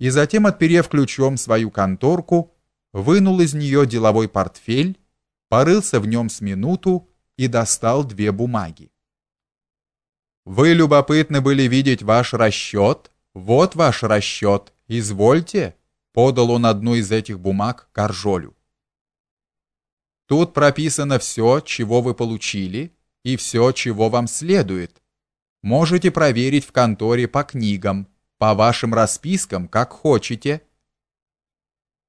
и затем, отперев ключом свою конторку, вынул из нее деловой портфель, порылся в нем с минуту и достал две бумаги. Вы любопытны были видеть ваш расчет? Вот ваш расчет. Извольте, подал он одну из этих бумаг Каржолю. Тут прописано все, чего вы получили, и все, чего вам следует. Можете проверить в конторе по книгам, по вашим распискам, как хотите.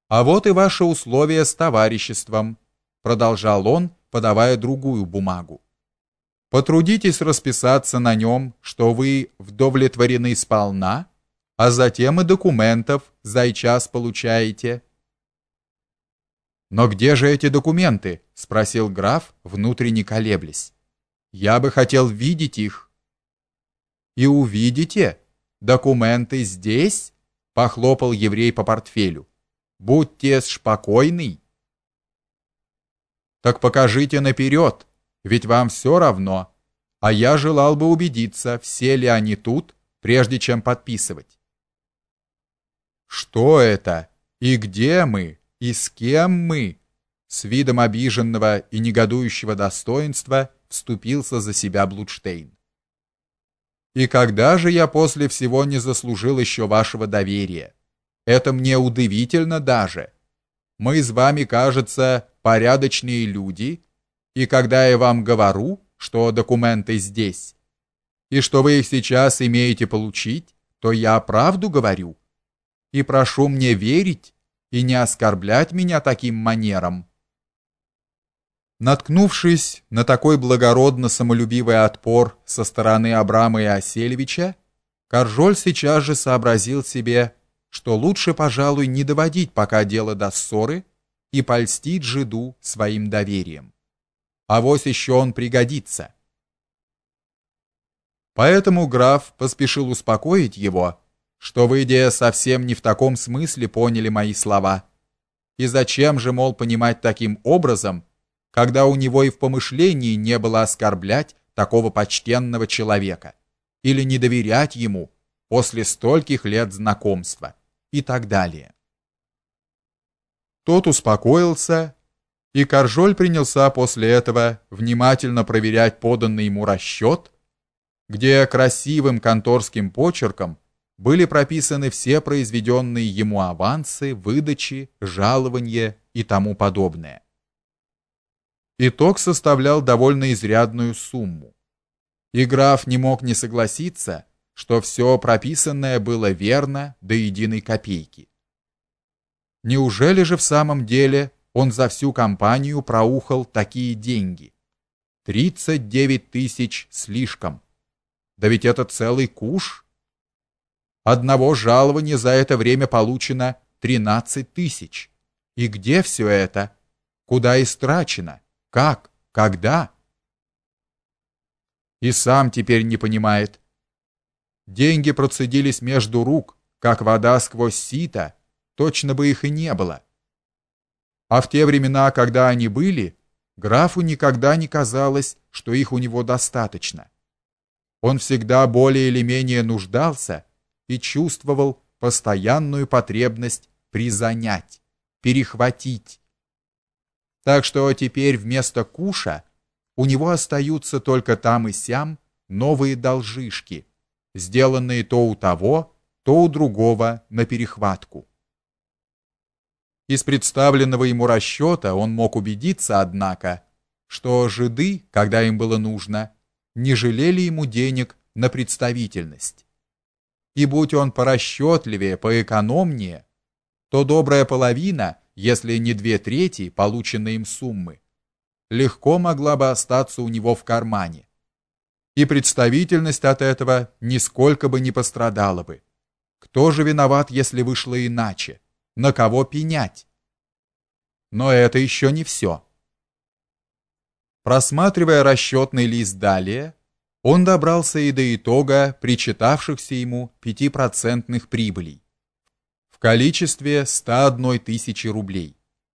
А вот и ваши условия с товариществом, продолжал он, подавая другую бумагу. Потрудитесь расписаться на нем, что вы удовлетворены сполна, а затем и документов за час получаете. Но где же эти документы? спросил граф, внутренне колеблясь. Я бы хотел видеть их. И увидите, Документы здесь? Похлопал еврей по портфелю. Будьте спокойный. Так покажите наперед, ведь вам все равно. А я желал бы убедиться, все ли они тут, прежде чем подписывать. Что это? И где мы? И с кем мы? С видом обиженного и негодующего достоинства вступился за себя Блудштейн. И когда же я после всего не заслужил еще вашего доверия? Это мне удивительно даже. Мы с вами, кажется, порядочные люди, и когда я вам говорю, что документы здесь, и что вы их сейчас имеете получить, то я правду говорю. И прошу мне верить и не оскорблять меня таким манером. Наткнувшись на такой благородно самолюбивый отпор со стороны Абрама и Оселевича, Каржоль сейчас же сообразил себе, что лучше, пожалуй, не доводить пока дело до ссоры и польстить жиду своим доверием. А вось еще он пригодится. Поэтому граф поспешил успокоить его, что вы, идея совсем не в таком смысле поняли мои слова. И зачем же, мол, понимать таким образом, когда у него и в помышлении не было оскорблять такого почтенного человека или не доверять ему после стольких лет знакомства и так далее. Тот успокоился, и Каржоль принялся после этого внимательно проверять поданный ему расчет, где красивым конторским почерком были прописаны все произведенные ему авансы, выдачи, жалования и тому подобное. Итог составлял довольно изрядную сумму. И граф не мог не согласиться, что все прописанное было верно до единой копейки. Неужели же в самом деле он за всю компанию проухал такие деньги? 39 тысяч слишком. Да ведь это целый куш. Одного жалования за это время получено 13 тысяч. И где все это? Куда истрачено? Как? Когда? И сам теперь не понимает. Деньги процедились между рук, как вода сквозь сито, точно бы их и не было. А в те времена, когда они были, графу никогда не казалось, что их у него достаточно. Он всегда более или менее нуждался и чувствовал постоянную потребность призанять, перехватить, так что теперь вместо куша у него остаются только там и сям новые должишки, сделанные то у того, то у другого на перехватку. Из представленного ему расчета он мог убедиться, однако, что жиды, когда им было нужно, не жалели ему денег на представительность. И будь он порасчетливее, поэкономнее, то добрая половина если не две трети полученной им суммы, легко могла бы остаться у него в кармане. И представительность от этого нисколько бы не пострадала бы. Кто же виноват, если вышло иначе? На кого пенять? Но это еще не все. Просматривая расчетный лист далее, он добрался и до итога причитавшихся ему пятипроцентных прибылей количестве 101 тысячи рублей.